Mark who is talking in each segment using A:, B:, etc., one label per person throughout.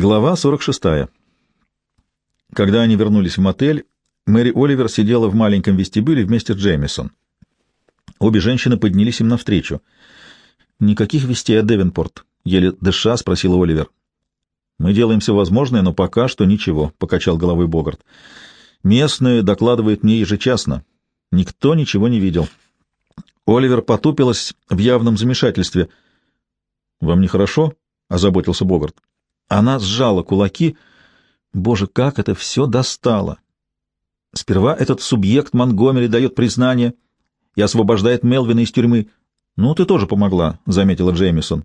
A: Глава 46. Когда они вернулись в мотель, Мэри Оливер сидела в маленьком вестибюле вместе с Джеймисон. Обе женщины поднялись им навстречу. «Никаких вестей о Девенпорт», — еле дыша спросила Оливер. «Мы делаем все возможное, но пока что ничего», — покачал головой Богарт. «Местные докладывают мне ежечасно. Никто ничего не видел». Оливер потупилась в явном замешательстве. «Вам нехорошо?» — озаботился Богарт. Она сжала кулаки. Боже, как это все достало! Сперва этот субъект Монгомери дает признание и освобождает Мелвина из тюрьмы. Ну, ты тоже помогла, — заметила Джеймисон.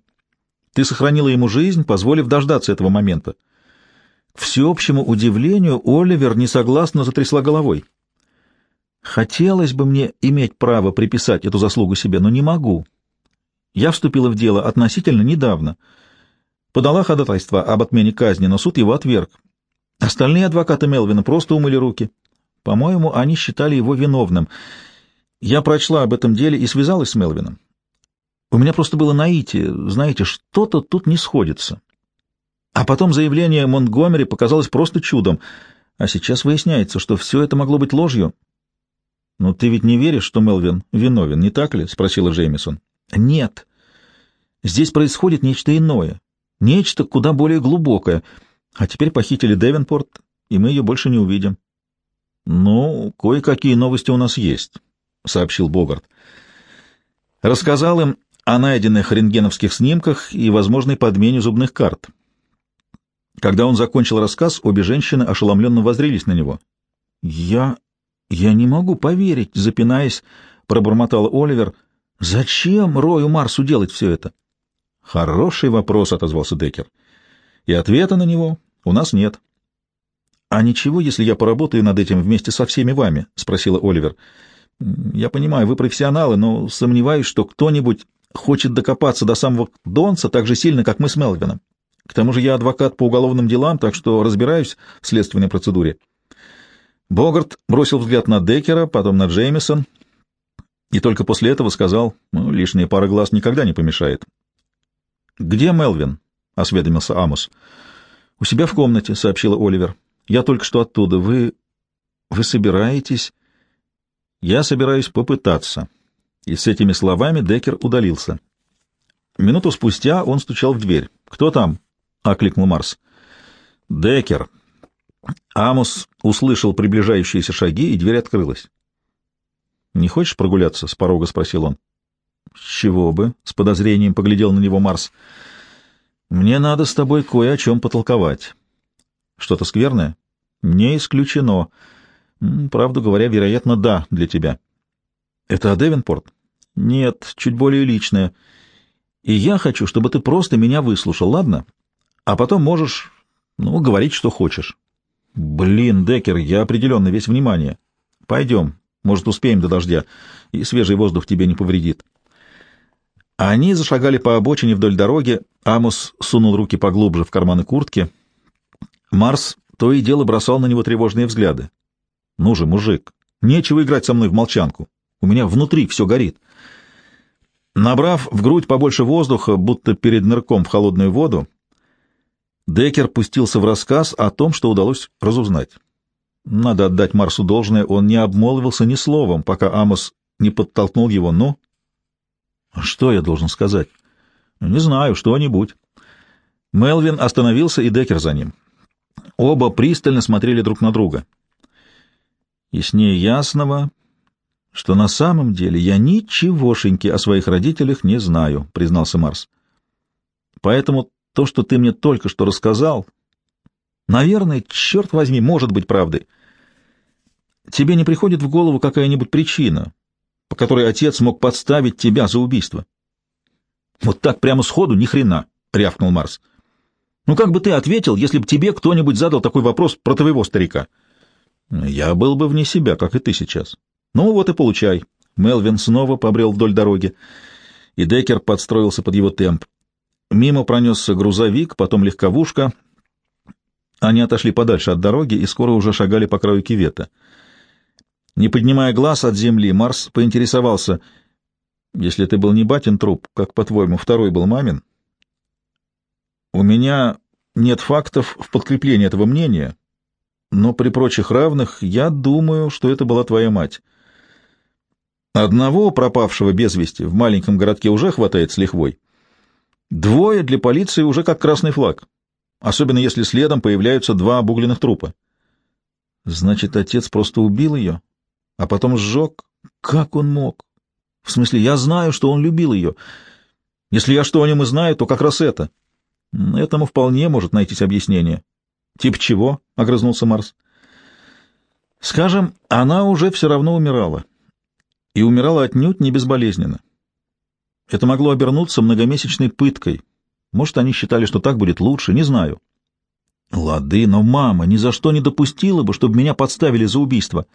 A: Ты сохранила ему жизнь, позволив дождаться этого момента. К всеобщему удивлению Оливер несогласно затрясла головой. Хотелось бы мне иметь право приписать эту заслугу себе, но не могу. Я вступила в дело относительно недавно — подала ходатайство об отмене казни, но суд его отверг. Остальные адвокаты Мелвина просто умыли руки. По-моему, они считали его виновным. Я прочла об этом деле и связалась с Мелвином. У меня просто было наитие, знаете, что-то тут не сходится. А потом заявление Монтгомери показалось просто чудом, а сейчас выясняется, что все это могло быть ложью. — Но ты ведь не веришь, что Мелвин виновен, не так ли? — спросила Джеймисон. — Нет. Здесь происходит нечто иное. Нечто куда более глубокое. А теперь похитили Девенпорт, и мы ее больше не увидим. — Ну, кое-какие новости у нас есть, — сообщил Богарт. Рассказал им о найденных рентгеновских снимках и возможной подмене зубных карт. Когда он закончил рассказ, обе женщины ошеломленно воззрились на него. — Я... я не могу поверить, — запинаясь, пробормотала Оливер. — Зачем Рою Марсу делать все это? — Хороший вопрос, отозвался Деккер. И ответа на него у нас нет. А ничего, если я поработаю над этим вместе со всеми вами, спросила Оливер. Я понимаю, вы профессионалы, но сомневаюсь, что кто-нибудь хочет докопаться до самого Донца так же сильно, как мы с Мелвином. К тому же я адвокат по уголовным делам, так что разбираюсь в следственной процедуре. Богарт бросил взгляд на Деккера, потом на Джеймисон, и только после этого сказал, ну, лишняя пара глаз никогда не помешает. «Где Мелвин?» — осведомился Амос. «У себя в комнате», — сообщила Оливер. «Я только что оттуда. Вы... вы собираетесь...» «Я собираюсь попытаться». И с этими словами Деккер удалился. Минуту спустя он стучал в дверь. «Кто там?» — окликнул Марс. «Деккер». Амос услышал приближающиеся шаги, и дверь открылась. «Не хочешь прогуляться?» — с порога спросил он. — С чего бы? — с подозрением поглядел на него Марс. — Мне надо с тобой кое о чем потолковать. — Что-то скверное? — Не исключено. Правду говоря, вероятно, да, для тебя. — Это Девенпорт? — Нет, чуть более личное. И я хочу, чтобы ты просто меня выслушал, ладно? А потом можешь, ну, говорить, что хочешь. — Блин, Деккер, я определенно весь внимание. — Пойдем, может, успеем до дождя, и свежий воздух тебе не повредит. — они зашагали по обочине вдоль дороги, Амос сунул руки поглубже в карманы куртки. Марс то и дело бросал на него тревожные взгляды. «Ну же, мужик, нечего играть со мной в молчанку. У меня внутри все горит». Набрав в грудь побольше воздуха, будто перед нырком в холодную воду, Деккер пустился в рассказ о том, что удалось разузнать. Надо отдать Марсу должное, он не обмолвился ни словом, пока Амос не подтолкнул его. «Ну, что я должен сказать? Не знаю, что-нибудь. Мелвин остановился, и Деккер за ним. Оба пристально смотрели друг на друга. И с ней ясного, что на самом деле я ничегошеньки о своих родителях не знаю, признался Марс. Поэтому то, что ты мне только что рассказал, наверное, черт возьми, может быть правдой. Тебе не приходит в голову какая-нибудь причина, по которой отец мог подставить тебя за убийство. Вот так прямо сходу ни хрена, рявкнул Марс. Ну как бы ты ответил, если бы тебе кто-нибудь задал такой вопрос про твоего старика? Я был бы вне себя, как и ты сейчас. Ну вот и получай. Мелвин снова побрел вдоль дороги, и Деккер подстроился под его темп. Мимо пронесся грузовик, потом легковушка. Они отошли подальше от дороги и скоро уже шагали по краю кивета. Не поднимая глаз от земли, Марс поинтересовался, «Если ты был не батин труп, как, по-твоему, второй был мамин?» «У меня нет фактов в подкреплении этого мнения, но при прочих равных я думаю, что это была твоя мать. Одного пропавшего без вести в маленьком городке уже хватает с лихвой. Двое для полиции уже как красный флаг, особенно если следом появляются два обугленных трупа. Значит, отец просто убил ее, а потом сжег. Как он мог? В смысле, я знаю, что он любил ее. Если я что о нем и знаю, то как раз это. Этому вполне может найтись объяснение. Тип чего? — огрызнулся Марс. Скажем, она уже все равно умирала. И умирала отнюдь не безболезненно. Это могло обернуться многомесячной пыткой. Может, они считали, что так будет лучше, не знаю. Лады, но мама ни за что не допустила бы, чтобы меня подставили за убийство.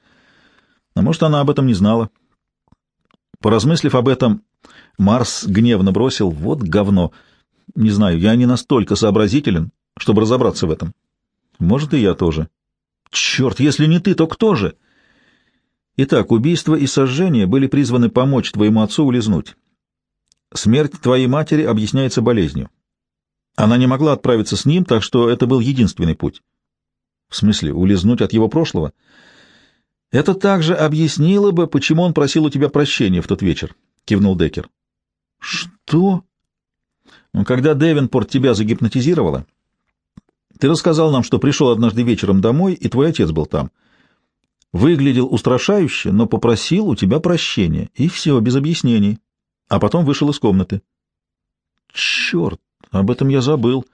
A: А может, она об этом не знала. Поразмыслив об этом, Марс гневно бросил «Вот говно!» Не знаю, я не настолько сообразителен, чтобы разобраться в этом. Может, и я тоже. Черт, если не ты, то кто же? Итак, убийство и сожжение были призваны помочь твоему отцу улизнуть. Смерть твоей матери объясняется болезнью. Она не могла отправиться с ним, так что это был единственный путь. В смысле, улизнуть от его прошлого? Это также объяснило бы, почему он просил у тебя прощения в тот вечер, — кивнул Деккер. Что? Ну, когда Девинпорт тебя загипнотизировала, ты рассказал нам, что пришел однажды вечером домой, и твой отец был там. Выглядел устрашающе, но попросил у тебя прощения, и все, без объяснений. А потом вышел из комнаты. Черт, об этом я забыл.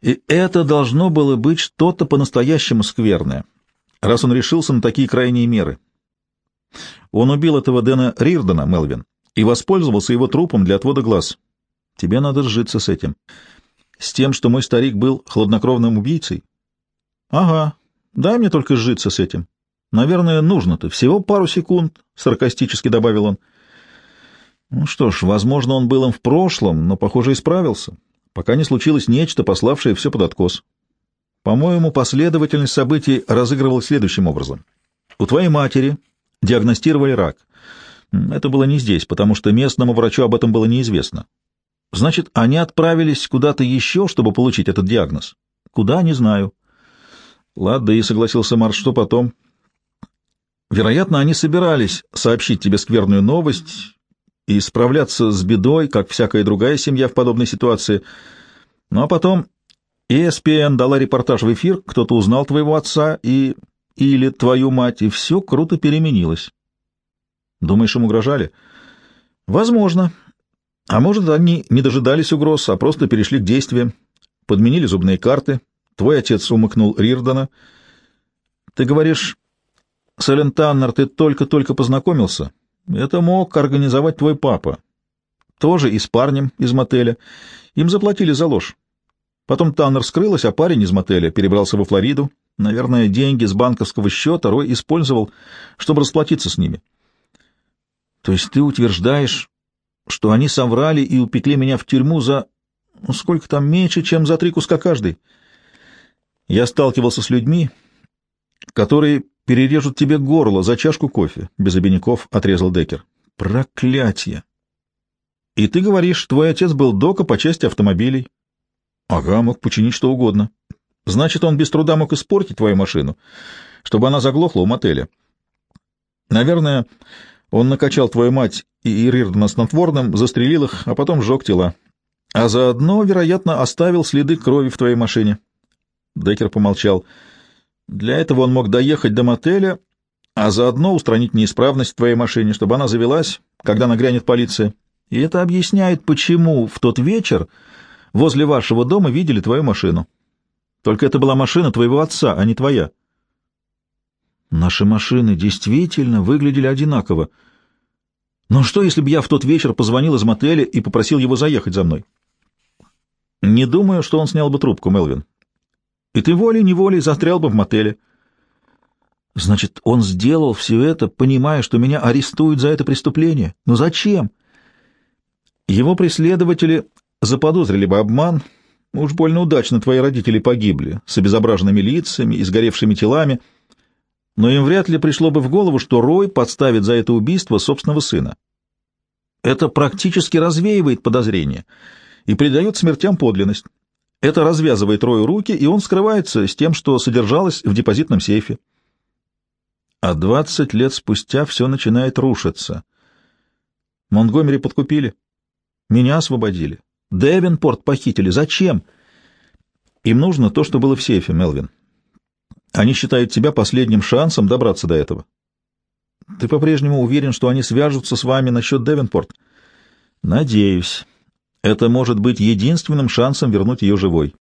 A: И это должно было быть что-то по-настоящему скверное, раз он решился на такие крайние меры. Он убил этого Дэна Рирдена, Мелвин, и воспользовался его трупом для отвода глаз. Тебе надо сжиться с этим. С тем, что мой старик был хладнокровным убийцей? Ага, дай мне только сжиться с этим. Наверное, нужно-то. Всего пару секунд, — саркастически добавил он. Ну что ж, возможно, он был им в прошлом, но, похоже, исправился, пока не случилось нечто, пославшее все под откос. По-моему, последовательность событий разыгрывалась следующим образом. У твоей матери диагностировали рак. Это было не здесь, потому что местному врачу об этом было неизвестно. Значит, они отправились куда-то еще, чтобы получить этот диагноз. Куда, не знаю. Ладно, и согласился Марш, что потом? Вероятно, они собирались сообщить тебе скверную новость и справляться с бедой, как всякая другая семья в подобной ситуации. Ну а потом ESPN дала репортаж в эфир, кто-то узнал твоего отца и... или твою мать, и все круто переменилось. Думаешь, им угрожали? Возможно. А может, они не дожидались угроз, а просто перешли к действиям, подменили зубные карты. Твой отец умыкнул Рирдона. Ты говоришь, с Таннер ты только-только познакомился? Это мог организовать твой папа. Тоже и с парнем из мотеля. Им заплатили за ложь. Потом Таннер скрылась, а парень из мотеля перебрался во Флориду. Наверное, деньги с банковского счета Рой использовал, чтобы расплатиться с ними. То есть ты утверждаешь, что они соврали и упекли меня в тюрьму за... Ну, сколько там, меньше, чем за три куска каждый. Я сталкивался с людьми, которые перережут тебе горло за чашку кофе, — без обиняков отрезал Декер. Проклятие! И ты говоришь, твой отец был дока по части автомобилей. Ага, мог починить что угодно. Значит, он без труда мог испортить твою машину, чтобы она заглохла у мотеля. Наверное, он накачал твою мать и Рирдена снотворным, застрелил их, а потом сжег тела. А заодно, вероятно, оставил следы крови в твоей машине. Деккер помолчал. Для этого он мог доехать до мотеля, а заодно устранить неисправность в твоей машине, чтобы она завелась, когда нагрянет полиция. И это объясняет, почему в тот вечер возле вашего дома видели твою машину. Только это была машина твоего отца, а не твоя. Наши машины действительно выглядели одинаково. Но что, если бы я в тот вечер позвонил из мотеля и попросил его заехать за мной? Не думаю, что он снял бы трубку, Мелвин. И ты волей-неволей застрял бы в мотеле. Значит, он сделал все это, понимая, что меня арестуют за это преступление. Но зачем? Его преследователи заподозрили бы обман. Уж больно удачно твои родители погибли, с обезображенными лицами и сгоревшими телами — но им вряд ли пришло бы в голову, что Рой подставит за это убийство собственного сына. Это практически развеивает подозрения и придает смертям подлинность. Это развязывает Рою руки, и он скрывается с тем, что содержалось в депозитном сейфе. А двадцать лет спустя все начинает рушиться. Монтгомери подкупили. Меня освободили. Девенпорт похитили. Зачем? Им нужно то, что было в сейфе, Мелвин. Они считают тебя последним шансом добраться до этого. Ты по-прежнему уверен, что они свяжутся с вами насчет Девенпорт? Надеюсь. Это может быть единственным шансом вернуть ее живой.